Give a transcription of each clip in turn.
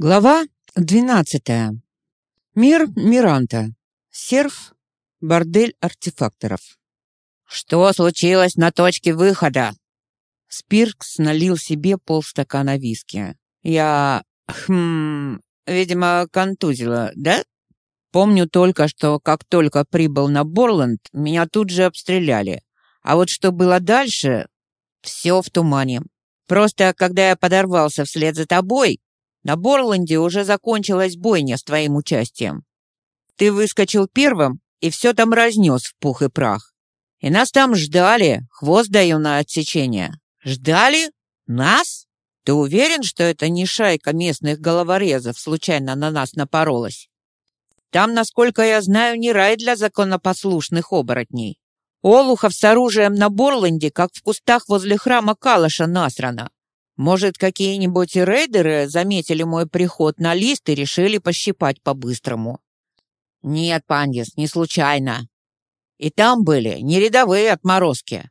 Глава 12. Мир Миранта. Серф. Бордель артефакторов. Что случилось на точке выхода? Спиркс налил себе полстакана виски. Я, хм, видимо, контузила, да? Помню только, что как только прибыл на Борланд, меня тут же обстреляли. А вот что было дальше, все в тумане. Просто когда я подорвался вслед за тобой, на Борланде уже закончилась бойня с твоим участием. Ты выскочил первым и все там разнес в пух и прах. И нас там ждали, хвост даю на отсечение. Ждали? Нас? Ты уверен, что это не шайка местных головорезов случайно на нас напоролась? Там, насколько я знаю, не рай для законопослушных оборотней. Олухов с оружием на Борланде, как в кустах возле храма Калаша насрано. Может, какие-нибудь рейдеры заметили мой приход на лист и решили пощипать по-быстрому? Нет, Пандис, не случайно. И там были не рядовые отморозки.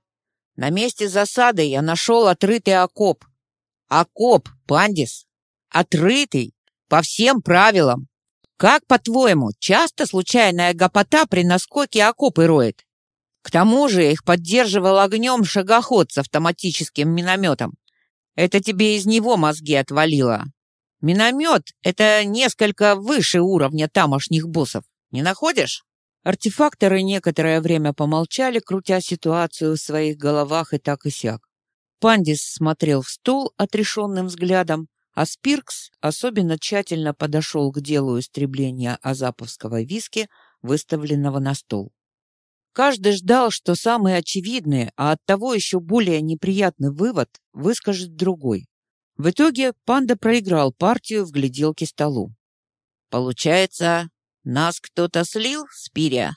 На месте засады я нашел отрытый окоп. Окоп, Пандис. Отрытый, по всем правилам. Как, по-твоему, часто случайная гопота при наскоке окопы роет? К тому же их поддерживал огнем шагоход с автоматическим минометом. Это тебе из него мозги отвалило. Миномет — это несколько выше уровня тамошних боссов. Не находишь?» Артефакторы некоторое время помолчали, крутя ситуацию в своих головах и так и сяк. Пандис смотрел в стол отрешенным взглядом, а Спиркс особенно тщательно подошел к делу истребления азаповского виски, выставленного на стол. Каждый ждал, что самый очевидный, а оттого еще более неприятный вывод выскажет другой. В итоге панда проиграл партию в гляделке столу. «Получается, нас кто-то слил, Спиря?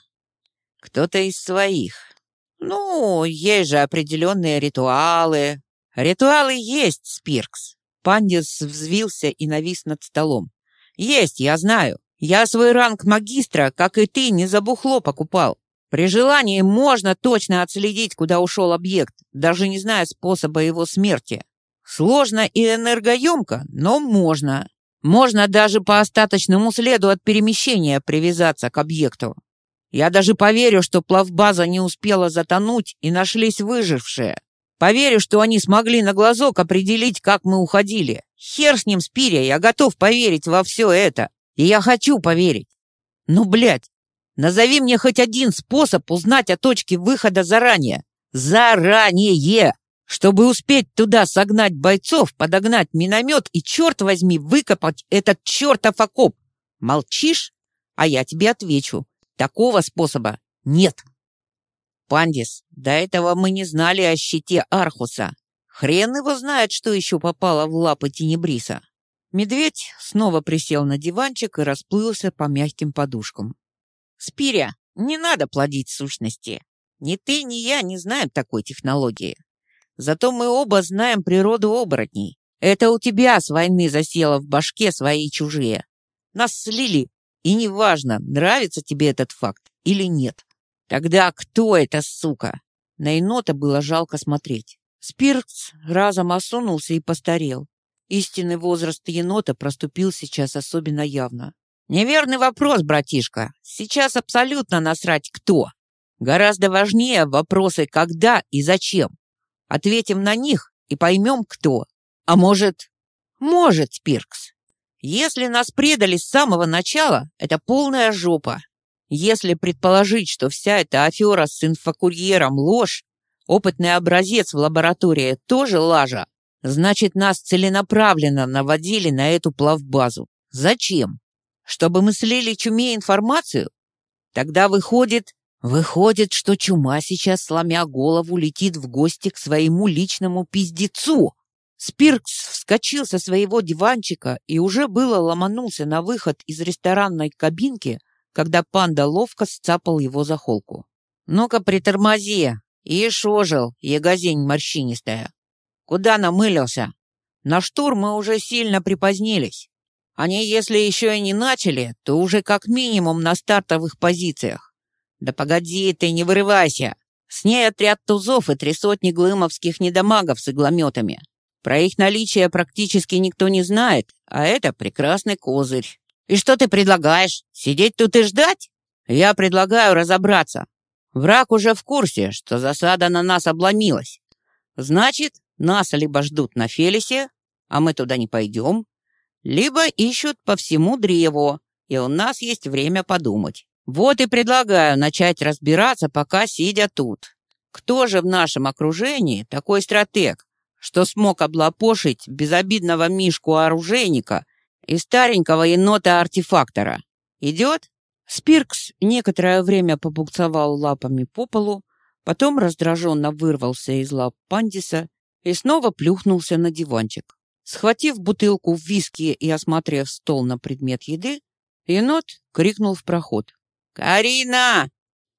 Кто-то из своих. Ну, есть же определенные ритуалы. Ритуалы есть, Спиркс». Пандис взвился и навис над столом. «Есть, я знаю. Я свой ранг магистра, как и ты, не за бухло покупал. При желании можно точно отследить, куда ушел объект, даже не зная способа его смерти. Сложно и энергоемко, но можно. Можно даже по остаточному следу от перемещения привязаться к объекту. Я даже поверю, что плавбаза не успела затонуть и нашлись выжившие. Поверю, что они смогли на глазок определить, как мы уходили. Хер с ним, Спиря, я готов поверить во все это. И я хочу поверить. Ну, блядь, Назови мне хоть один способ узнать о точке выхода заранее. Заранее! Чтобы успеть туда согнать бойцов, подогнать миномет и, черт возьми, выкопать этот чертов окоп. Молчишь? А я тебе отвечу. Такого способа нет. Пандис, до этого мы не знали о щите Архуса. Хрен его знает, что еще попало в лапы Тенебриса. Медведь снова присел на диванчик и расплылся по мягким подушкам. Спиря, не надо плодить сущности. Ни ты, ни я не знаем такой технологии. Зато мы оба знаем природу оборотней. Это у тебя с войны засело в башке свои чужие. Нас слили, и неважно, нравится тебе этот факт или нет. Тогда кто эта сука? На енота было жалко смотреть. Спиркс разом осунулся и постарел. Истинный возраст енота проступил сейчас особенно явно. Неверный вопрос, братишка. Сейчас абсолютно насрать кто. Гораздо важнее вопросы когда и зачем. Ответим на них и поймем кто. А может... Может, Спиркс. Если нас предали с самого начала, это полная жопа. Если предположить, что вся эта афера с инфокурьером ложь, опытный образец в лаборатории тоже лажа, значит, нас целенаправленно наводили на эту плавбазу. Зачем? Чтобы мы слили чуме информацию? Тогда выходит... Выходит, что чума сейчас, сломя голову, летит в гости к своему личному пиздецу. Спиркс вскочил со своего диванчика и уже было ломанулся на выход из ресторанной кабинки, когда панда ловко сцапал его за холку. «Ну-ка, притормози!» И шожил, ягозень морщинистая. «Куда намылился? На штурм мы уже сильно припозднились. Они, если еще и не начали, то уже как минимум на стартовых позициях. Да погоди ты, не вырывайся. С ней отряд тузов и три сотни глымовских недомагов с иглометами. Про их наличие практически никто не знает, а это прекрасный козырь. И что ты предлагаешь? Сидеть тут и ждать? Я предлагаю разобраться. Враг уже в курсе, что засада на нас обломилась. Значит, нас либо ждут на Фелисе, а мы туда не пойдем, либо ищут по всему древу, и у нас есть время подумать. Вот и предлагаю начать разбираться, пока сидя тут. Кто же в нашем окружении такой стратег, что смог облапошить безобидного Мишку-оружейника и старенького енота-артефактора? Идет? Спиркс некоторое время побуксовал лапами по полу, потом раздраженно вырвался из лап Пандиса и снова плюхнулся на диванчик. Схватив бутылку виски и осмотрев стол на предмет еды, енот крикнул в проход. «Карина!»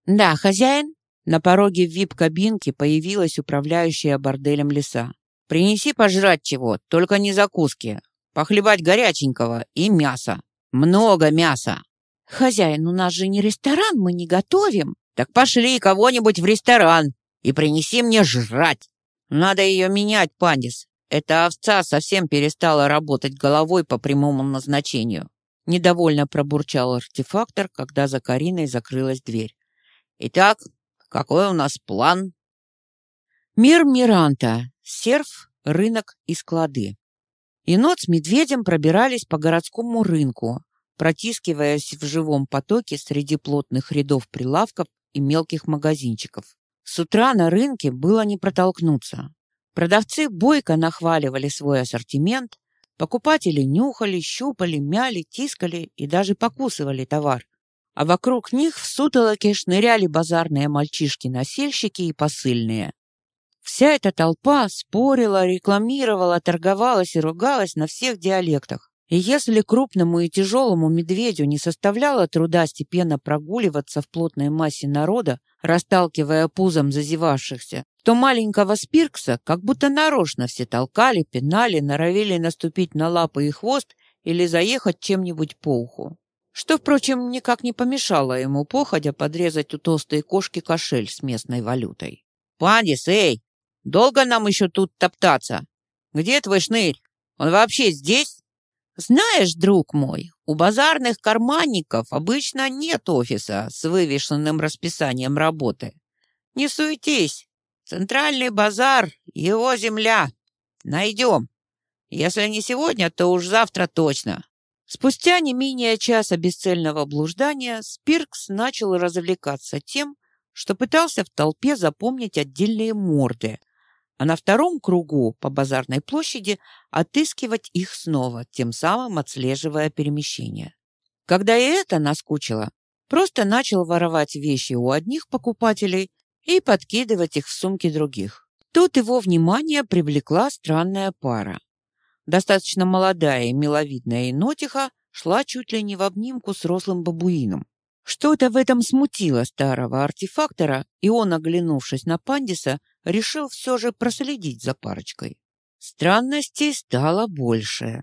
«Да, хозяин?» На пороге вип-кабинки появилась управляющая борделем леса. «Принеси пожрать чего, только не закуски. Похлебать горяченького и мяса. Много мяса!» «Хозяин, у нас же не ресторан, мы не готовим!» «Так пошли кого-нибудь в ресторан и принеси мне жрать!» «Надо ее менять, Пандис. Эта овца совсем перестала работать головой по прямому назначению. Недовольно пробурчал артефактор, когда за Кариной закрылась дверь. «Итак, какой у нас план?» Мир Миранта. Серф, рынок и склады. Енот с медведем пробирались по городскому рынку, протискиваясь в живом потоке среди плотных рядов прилавков и мелких магазинчиков. С утра на рынке было не протолкнуться. Продавцы бойко нахваливали свой ассортимент, Покупатели нюхали, щупали, мяли, тискали и даже покусывали товар. А вокруг них в сутолоке шныряли базарные мальчишки-носильщики и посыльные. Вся эта толпа спорила, рекламировала, торговалась и ругалась на всех диалектах. И если крупному и тяжелому медведю не составляло труда степенно прогуливаться в плотной массе народа, расталкивая пузом зазевавшихся, то маленького Спиркса как будто нарочно все толкали, пинали, норовили наступить на лапы и хвост или заехать чем-нибудь по уху. Что, впрочем, никак не помешало ему походя подрезать у толстой кошки кошель с местной валютой. «Пандис, эй! Долго нам еще тут топтаться? Где твой шнырь? Он вообще здесь?» Знаешь, друг мой, у базарных карманников обычно нет офиса с вывешенным расписанием работы. Не суетись. Центральный базар — его земля. Найдем. Если не сегодня, то уж завтра точно. Спустя не менее часа бесцельного блуждания Спиркс начал развлекаться тем, что пытался в толпе запомнить отдельные морды — а на втором кругу по базарной площади отыскивать их снова, тем самым отслеживая перемещение. Когда и это наскучило, просто начал воровать вещи у одних покупателей и подкидывать их в сумки других. Тут его внимание привлекла странная пара. Достаточно молодая и миловидная енотиха шла чуть ли не в обнимку с рослым бабуином. Что-то в этом смутило старого артефактора, и он, оглянувшись на Пандиса, решил все же проследить за парочкой. Странностей стало больше.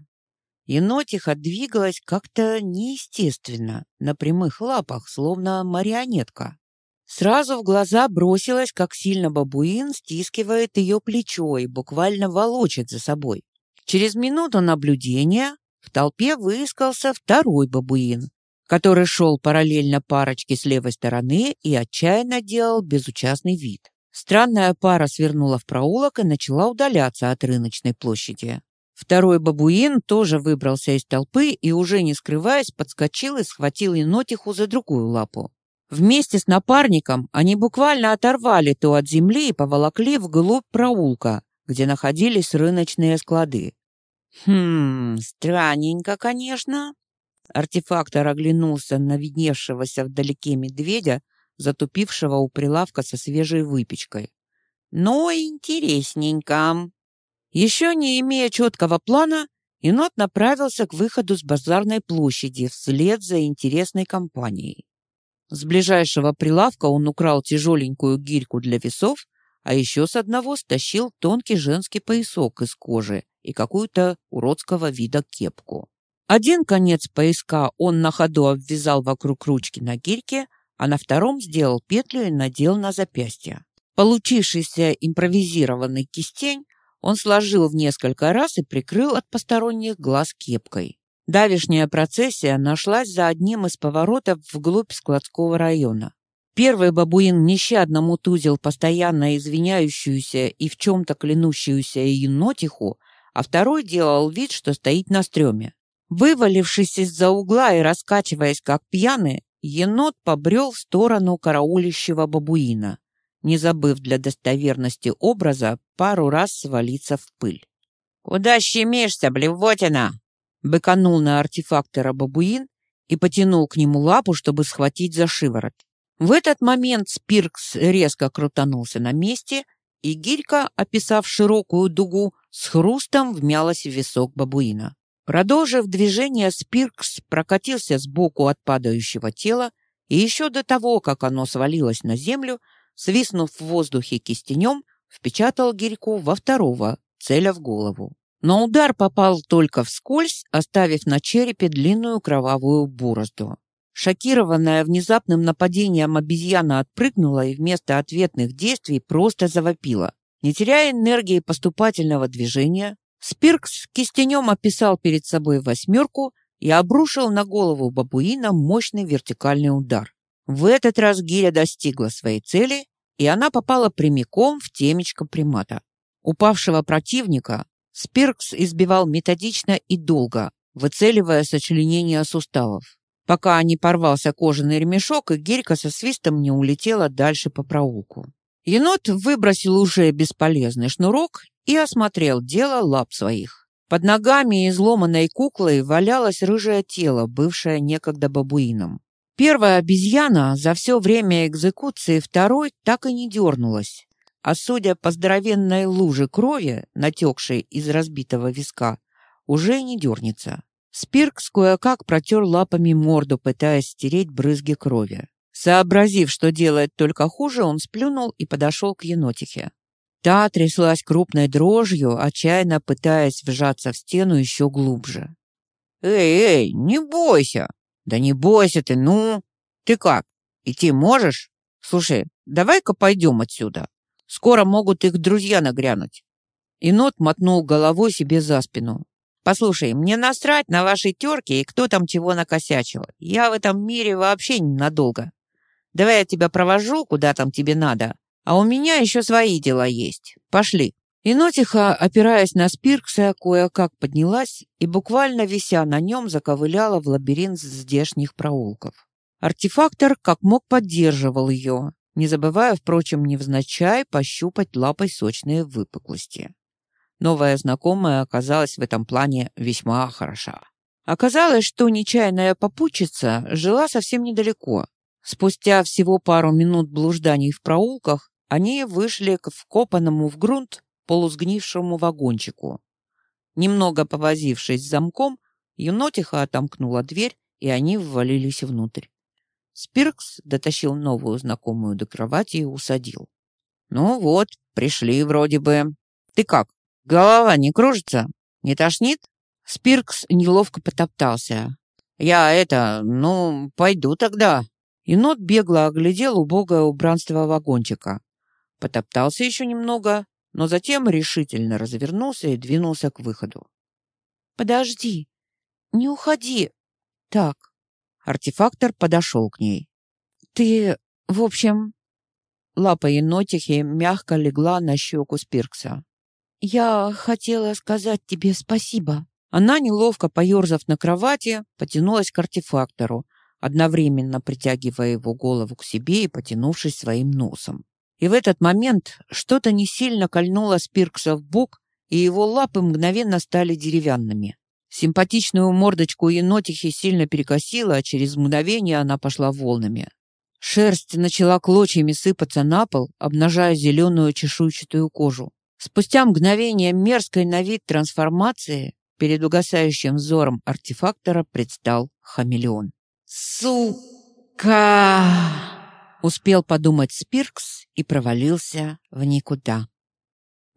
Енотиха двигалась как-то неестественно, на прямых лапах, словно марионетка. Сразу в глаза бросилось, как сильно бабуин стискивает ее плечо и буквально волочит за собой. Через минуту наблюдения в толпе выискался второй бабуин, который шел параллельно парочке с левой стороны и отчаянно делал безучастный вид. Странная пара свернула в проулок и начала удаляться от рыночной площади. Второй бабуин тоже выбрался из толпы и, уже не скрываясь, подскочил и схватил енотиху за другую лапу. Вместе с напарником они буквально оторвали то от земли и поволокли вглубь проулка, где находились рыночные склады. «Хм, странненько, конечно», Артефактор оглянулся на видневшегося вдалеке медведя, затупившего у прилавка со свежей выпечкой. «Ну, интересненько!» Еще не имея четкого плана, енот направился к выходу с базарной площади вслед за интересной компанией. С ближайшего прилавка он украл тяжеленькую гирьку для весов, а еще с одного стащил тонкий женский поясок из кожи и какую-то уродского вида кепку. Один конец пояска он на ходу обвязал вокруг ручки на гирьке, а на втором сделал петлю и надел на запястье. Получившийся импровизированный кистень он сложил в несколько раз и прикрыл от посторонних глаз кепкой. Давишняя процессия нашлась за одним из поворотов вглубь складского района. Первый бабуин нещадно мутузил постоянно извиняющуюся и в чем-то клянущуюся енотиху, а второй делал вид, что стоит на стреме. Вывалившись из-за угла и раскачиваясь как пьяный, енот побрел в сторону караулищего бабуина, не забыв для достоверности образа пару раз свалиться в пыль. «Куда щемишься, блевотина?» Быканул на артефактора бабуин и потянул к нему лапу, чтобы схватить за шиворот. В этот момент Спиркс резко крутанулся на месте, и гирька, описав широкую дугу, с хрустом вмялась в висок бабуина. Продолжив движение, Спиркс прокатился сбоку от падающего тела, и еще до того, как оно свалилось на землю, свистнув в воздухе кистенем, впечатал гирьку во второго, целя в голову. Но удар попал только вскользь, оставив на черепе длинную кровавую борозду. Шокированная внезапным нападением обезьяна отпрыгнула и вместо ответных действий просто завопила. Не теряя энергии поступательного движения, Спиркс кистенем описал перед собой восьмерку и обрушил на голову бабуина мощный вертикальный удар. В этот раз гиря достигла своей цели, и она попала прямиком в темечко примата. Упавшего противника Спиркс избивал методично и долго, выцеливая сочленения суставов, пока не порвался кожаный ремешок, и гирька со свистом не улетела дальше по проулку. Енот выбросил уже бесполезный шнурок и осмотрел дело лап своих. Под ногами изломанной куклой валялось рыжее тело, бывшее некогда бабуином. Первая обезьяна за все время экзекуции второй так и не дернулась, а судя по здоровенной луже крови, натекшей из разбитого виска, уже не дернется. Спиркс кое-как протер лапами морду, пытаясь стереть брызги крови. Сообразив, что делает только хуже, он сплюнул и подошел к енотихе. Та тряслась крупной дрожью, отчаянно пытаясь вжаться в стену еще глубже. «Эй, эй, не бойся!» «Да не бойся ты, ну! Ты как, идти можешь? Слушай, давай-ка пойдем отсюда!» Скоро могут их друзья нагрянуть. Енот мотнул головой себе за спину. «Послушай, мне насрать на вашей терке и кто там чего накосячил. Я в этом мире вообще ненадолго. Давай я тебя провожу, куда там тебе надо, а у меня еще свои дела есть. Пошли». Енотиха, опираясь на спиркса, кое-как поднялась и, буквально вися на нем, заковыляла в лабиринт здешних проулков. Артефактор как мог поддерживал ее, не забывая, впрочем, невзначай пощупать лапой сочные выпуклости. Новая знакомая оказалась в этом плане весьма хороша. Оказалось, что нечаянная попутчица жила совсем недалеко. Спустя всего пару минут блужданий в проулках они вышли к вкопанному в грунт полусгнившему вагончику. Немного повозившись с замком, Юнотиха отомкнула дверь, и они ввалились внутрь. Спиркс дотащил новую знакомую до кровати и усадил. «Ну вот, пришли вроде бы. Ты как, голова не кружится? Не тошнит?» Спиркс неловко потоптался. «Я это, ну, пойду тогда». Енот бегло оглядел убогое убранство вагончика. Потоптался еще немного, но затем решительно развернулся и двинулся к выходу. «Подожди, не уходи. Так, Артефактор подошел к ней. «Ты, в общем...» Лапа енотихи мягко легла на щеку Спиркса. «Я хотела сказать тебе спасибо». Она, неловко поерзав на кровати, потянулась к артефактору, одновременно притягивая его голову к себе и потянувшись своим носом. И в этот момент что-то не сильно кольнуло Спиркса в бок, и его лапы мгновенно стали деревянными. Симпатичную мордочку енотихи сильно перекосила, а через мгновение она пошла волнами. Шерсть начала клочьями сыпаться на пол, обнажая зеленую чешуйчатую кожу. Спустя мгновение мерзкой на вид трансформации перед угасающим взором артефактора предстал хамелеон. «Сука!» Успел подумать Спиркс и провалился в никуда.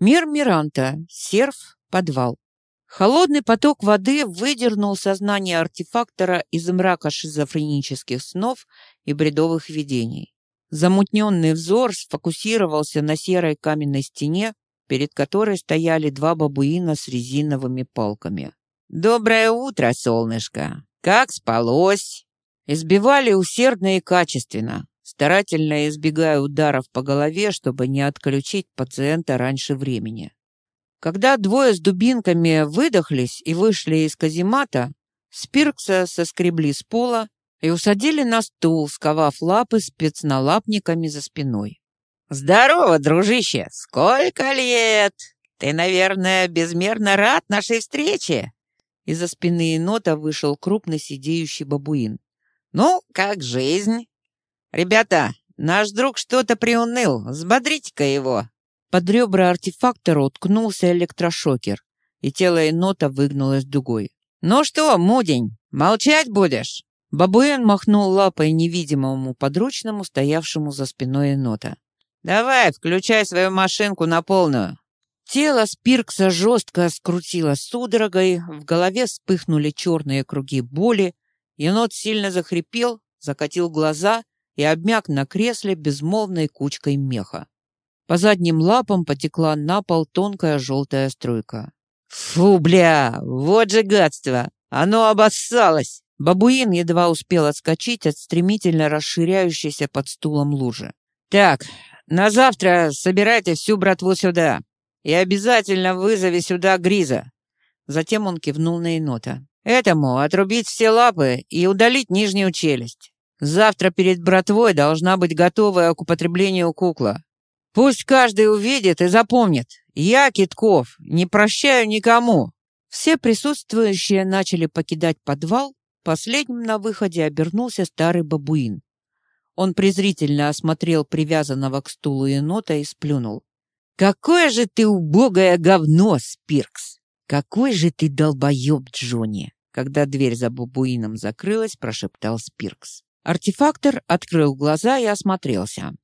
Мир Миранта, серф, подвал. Холодный поток воды выдернул сознание артефактора из мрака шизофренических снов и бредовых видений. Замутненный взор сфокусировался на серой каменной стене, перед которой стояли два бабуина с резиновыми палками. «Доброе утро, солнышко! Как спалось?» Избивали усердно и качественно, старательно избегая ударов по голове, чтобы не отключить пациента раньше времени. Когда двое с дубинками выдохлись и вышли из каземата, Спиркса соскребли с пола и усадили на стул, сковав лапы спецналапниками за спиной. «Здорово, дружище! Сколько лет! Ты, наверное, безмерно рад нашей встрече!» Из-за спины енота вышел крупный сидеющий бабуин. «Ну, как жизнь?» «Ребята, наш друг что-то приуныл. Взбодрите-ка его!» Под ребра артефактора уткнулся электрошокер, и тело енота выгнулось дугой. «Ну что, мудень, молчать будешь?» Бабуин махнул лапой невидимому подручному, стоявшему за спиной енота. «Давай, включай свою машинку на полную». Тело Спиркса жестко скрутило судорогой, в голове вспыхнули черные круги боли, енот сильно захрипел, закатил глаза и обмяк на кресле безмолвной кучкой меха. По задним лапам потекла на пол тонкая желтая струйка. «Фу, бля, вот же гадство! Оно обоссалось!» Бабуин едва успел отскочить от стремительно расширяющейся под стулом лужи. «Так, на завтра собирайте всю братву сюда и обязательно вызови сюда Гриза». Затем он кивнул на енота. «Этому отрубить все лапы и удалить нижнюю челюсть. Завтра перед братвой должна быть готовая к употреблению кукла. Пусть каждый увидит и запомнит. Я, Китков, не прощаю никому. Все присутствующие начали покидать подвал. Последним на выходе обернулся старый бабуин. Он презрительно осмотрел привязанного к стулу енота и сплюнул. «Какое же ты убогое говно, Спиркс! Какой же ты долбоеб, Джонни!» Когда дверь за бабуином закрылась, прошептал Спиркс. Артефактор открыл глаза и осмотрелся.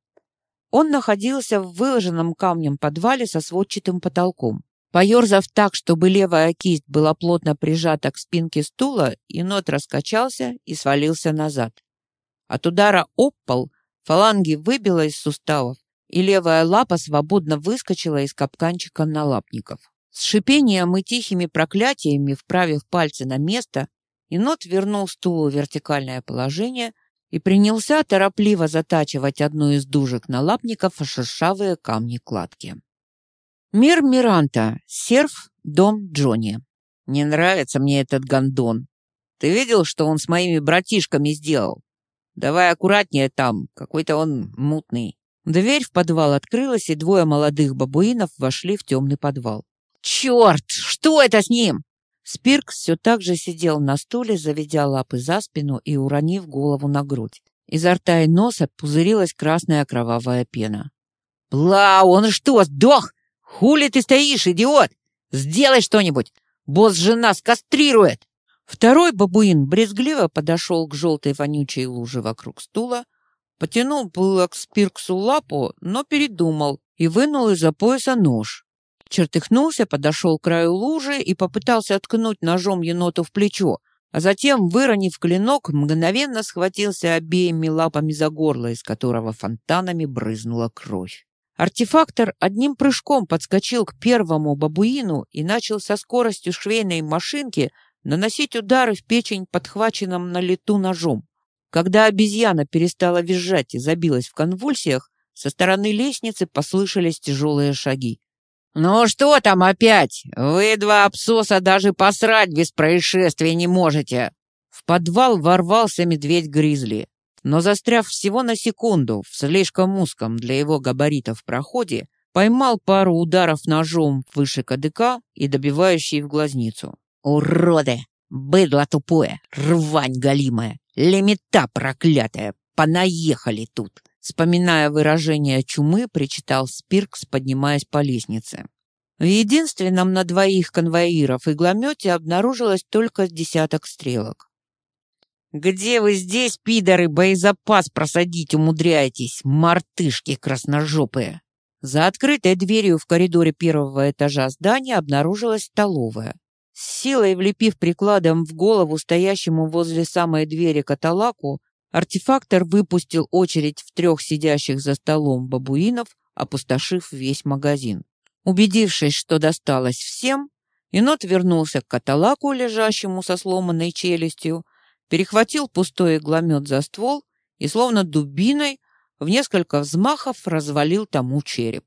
Он находился в выложенном камнем подвале со сводчатым потолком. Поерзав так, чтобы левая кисть была плотно прижата к спинке стула, енот раскачался и свалился назад. От удара об пол фаланги выбило из суставов, и левая лапа свободно выскочила из капканчика налапников. С шипением и тихими проклятиями, вправив пальцы на место, енот вернул стулу в вертикальное положение – и принялся торопливо затачивать одну из дужек налапников о шершавые камни кладки. Мир Миранта, серф, дом Джонни. Не нравится мне этот гондон. Ты видел, что он с моими братишками сделал? Давай аккуратнее там, какой-то он мутный. Дверь в подвал открылась, и двое молодых бабуинов вошли в темный подвал. «Черт! Что это с ним?» Спирк все так же сидел на стуле, заведя лапы за спину и уронив голову на грудь. Изо рта и носа пузырилась красная кровавая пена. «Бла, он что, сдох? Хули ты стоишь, идиот? Сделай что-нибудь! Босс-жена скастрирует!» Второй бабуин брезгливо подошел к желтой вонючей луже вокруг стула, потянул было к Спирксу лапу, но передумал и вынул из-за пояса нож чертыхнулся, подошел к краю лужи и попытался ткнуть ножом еноту в плечо, а затем, выронив клинок, мгновенно схватился обеими лапами за горло, из которого фонтанами брызнула кровь. Артефактор одним прыжком подскочил к первому бабуину и начал со скоростью швейной машинки наносить удары в печень подхваченным на лету ножом. Когда обезьяна перестала визжать и забилась в конвульсиях, со стороны лестницы послышались тяжелые шаги. «Ну что там опять? Вы два абсоса даже посрать без происшествия не можете!» В подвал ворвался медведь-гризли, но застряв всего на секунду в слишком узком для его габаритов проходе, поймал пару ударов ножом выше кадыка и добивающий в глазницу. «Уроды! Быдло тупое! Рвань галимая! Лемета проклятая! Понаехали тут!» Вспоминая выражение чумы, причитал Спиркс, поднимаясь по лестнице. В единственном на двоих конвоиров игломете обнаружилось только десяток стрелок. «Где вы здесь, пидоры, боезапас просадить умудряетесь, мартышки красножопые?» За открытой дверью в коридоре первого этажа здания обнаружилась столовая. С силой влепив прикладом в голову стоящему возле самой двери каталаку, Артефактор выпустил очередь в трех сидящих за столом бабуинов, опустошив весь магазин. Убедившись, что досталось всем, енот вернулся к каталаку, лежащему со сломанной челюстью, перехватил пустой игломет за ствол и, словно дубиной, в несколько взмахов развалил тому череп.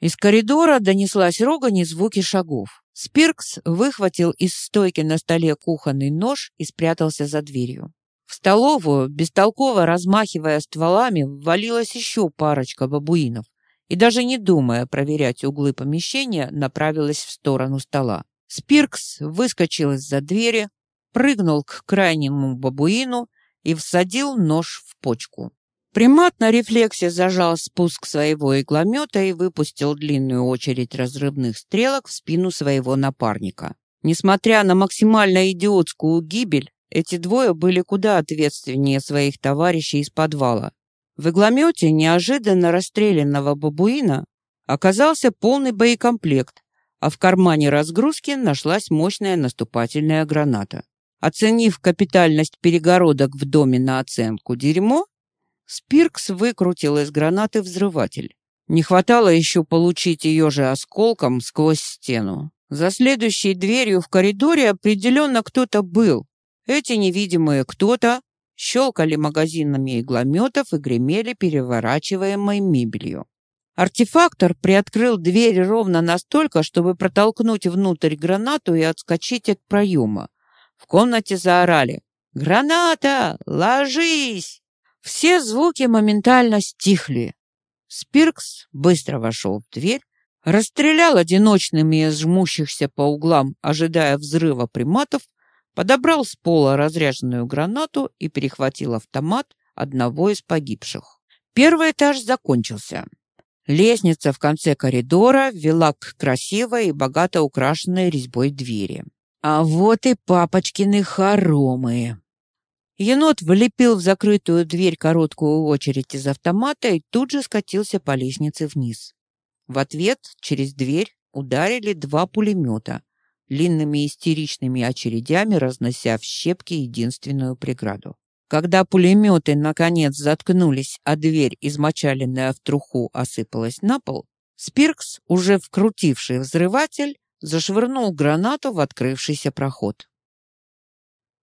Из коридора донеслась рогань и звуки шагов. Спиркс выхватил из стойки на столе кухонный нож и спрятался за дверью. В столовую, бестолково размахивая стволами, ввалилась еще парочка бабуинов и, даже не думая проверять углы помещения, направилась в сторону стола. Спиркс выскочил из-за двери, прыгнул к крайнему бабуину и всадил нож в почку. Примат на рефлексе зажал спуск своего игломета и выпустил длинную очередь разрывных стрелок в спину своего напарника. Несмотря на максимально идиотскую гибель, эти двое были куда ответственнее своих товарищей из подвала. В игломете неожиданно расстрелянного бабуина оказался полный боекомплект, а в кармане разгрузки нашлась мощная наступательная граната. Оценив капитальность перегородок в доме на оценку дерьмо, Спиркс выкрутил из гранаты взрыватель. Не хватало еще получить ее же осколком сквозь стену. За следующей дверью в коридоре определенно кто-то был. Эти невидимые кто-то щелкали магазинами иглометов и гремели переворачиваемой мебелью. Артефактор приоткрыл дверь ровно настолько, чтобы протолкнуть внутрь гранату и отскочить от проема. В комнате заорали «Граната! Ложись!» Все звуки моментально стихли. Спиркс быстро вошел в дверь, расстрелял одиночными из жмущихся по углам, ожидая взрыва приматов, подобрал с пола разряженную гранату и перехватил автомат одного из погибших. Первый этаж закончился. Лестница в конце коридора вела к красивой и богато украшенной резьбой двери. А вот и папочкины хоромы. Енот влепил в закрытую дверь короткую очередь из автомата и тут же скатился по лестнице вниз. В ответ через дверь ударили два пулемета, длинными истеричными очередями разнося в щепки единственную преграду. Когда пулеметы наконец заткнулись, а дверь, измочаленная в труху, осыпалась на пол, Спиркс, уже вкрутивший взрыватель, зашвырнул гранату в открывшийся проход.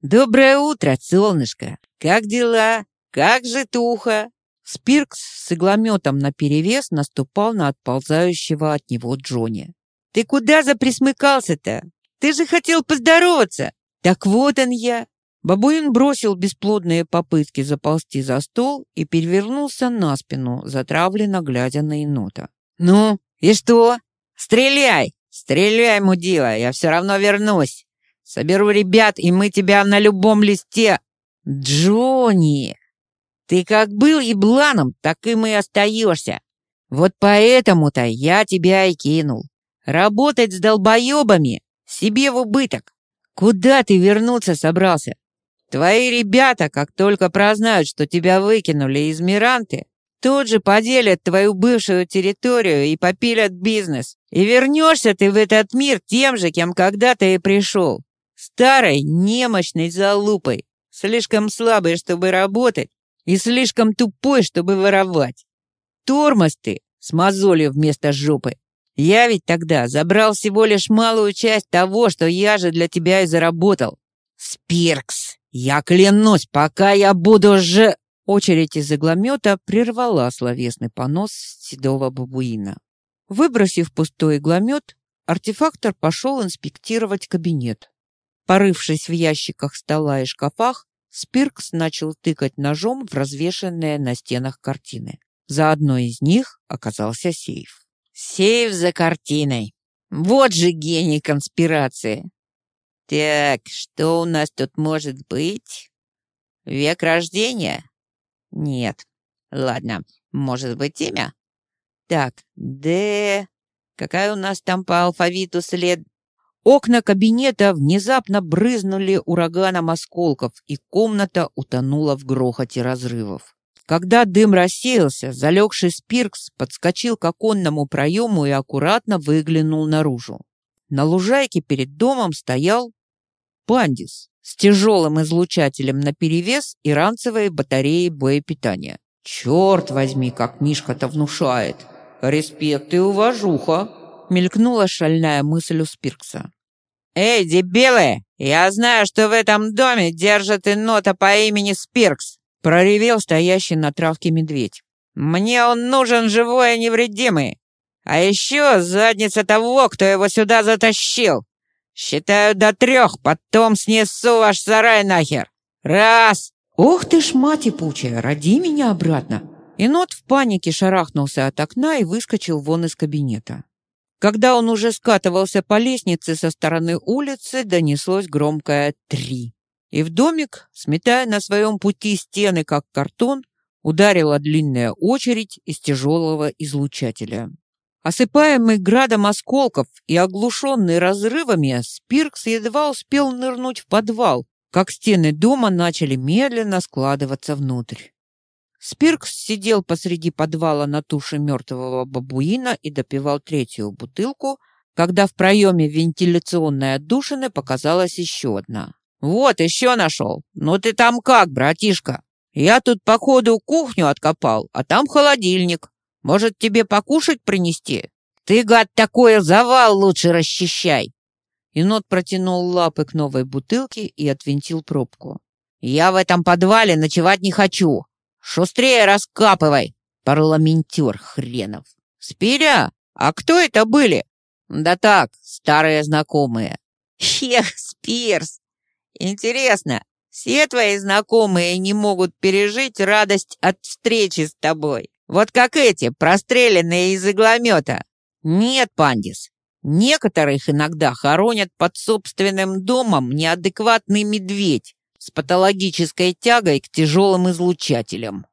«Доброе утро, солнышко! Как дела? Как же туха?» Спиркс с иглометом наперевес наступал на отползающего от него Джонни. «Ты куда заприсмыкался-то? Ты же хотел поздороваться!» «Так вот он я!» Бабуин бросил бесплодные попытки заползти за стол и перевернулся на спину, затравленно глядя на енота. «Ну, и что? Стреляй! Стреляй, мудила, я все равно вернусь!» Соберу ребят, и мы тебя на любом листе...» «Джонни, ты как был ебланом, так им и остаешься. Вот поэтому-то я тебя и кинул. Работать с долбоебами себе в убыток. Куда ты вернуться собрался? Твои ребята, как только прознают, что тебя выкинули из Миранты, тут же поделят твою бывшую территорию и попилят бизнес. И вернешься ты в этот мир тем же, кем когда-то и пришел. Старой, немощной залупой, слишком слабой, чтобы работать, и слишком тупой, чтобы воровать. Тормоз ты, с мозолью вместо жопы. Я ведь тогда забрал всего лишь малую часть того, что я же для тебя и заработал. Спиркс, я клянусь, пока я буду же... Очередь из игломета прервала словесный понос седого бабуина. Выбросив пустой игломет, артефактор пошел инспектировать кабинет. Порывшись в ящиках стола и шкафах, Спиркс начал тыкать ножом в развешанные на стенах картины. За одной из них оказался сейф. Сейф за картиной. Вот же гений конспирации. Так, что у нас тут может быть? Век рождения? Нет. Ладно, может быть имя? Так, Д... Какая у нас там по алфавиту след... Окна кабинета внезапно брызнули ураганом осколков, и комната утонула в грохоте разрывов. Когда дым рассеялся, залегший Спиркс подскочил к оконному проему и аккуратно выглянул наружу. На лужайке перед домом стоял Пандис с тяжелым излучателем наперевес и ранцевой батареей боепитания. «Черт возьми, как Мишка-то внушает! Респект и уважуха!» Мелькнула шальная мысль у Спиркса. «Эй, дебилы! Я знаю, что в этом доме держит енота по имени Спиркс!» Проревел стоящий на травке медведь. «Мне он нужен живой и невредимый! А еще задница того, кто его сюда затащил! Считаю до трех, потом снесу ваш сарай нахер! Раз!» «Ох ты ж, мать и пучая, роди меня обратно!» Енот в панике шарахнулся от окна и выскочил вон из кабинета. Когда он уже скатывался по лестнице со стороны улицы, донеслось громкое «три». И в домик, сметая на своем пути стены, как картон, ударила длинная очередь из тяжелого излучателя. Осыпаемый градом осколков и оглушенный разрывами, Спиркс едва успел нырнуть в подвал, как стены дома начали медленно складываться внутрь. Спиркс сидел посреди подвала на туше мертвого бабуина и допивал третью бутылку, когда в проеме вентиляционной отдушины показалась еще одна. «Вот, еще нашел! Ну ты там как, братишка? Я тут, походу, кухню откопал, а там холодильник. Может, тебе покушать принести? Ты, гад, такой завал лучше расчищай!» Енот протянул лапы к новой бутылке и отвинтил пробку. «Я в этом подвале ночевать не хочу. «Шустрее раскапывай, парламентер хренов!» «Спиря? А кто это были?» «Да так, старые знакомые». «Ех, Спирс! Интересно, все твои знакомые не могут пережить радость от встречи с тобой? Вот как эти, простреленные из игломета?» «Нет, Пандис, некоторых иногда хоронят под собственным домом неадекватный медведь, с патологической тягой к тяжелым излучателям.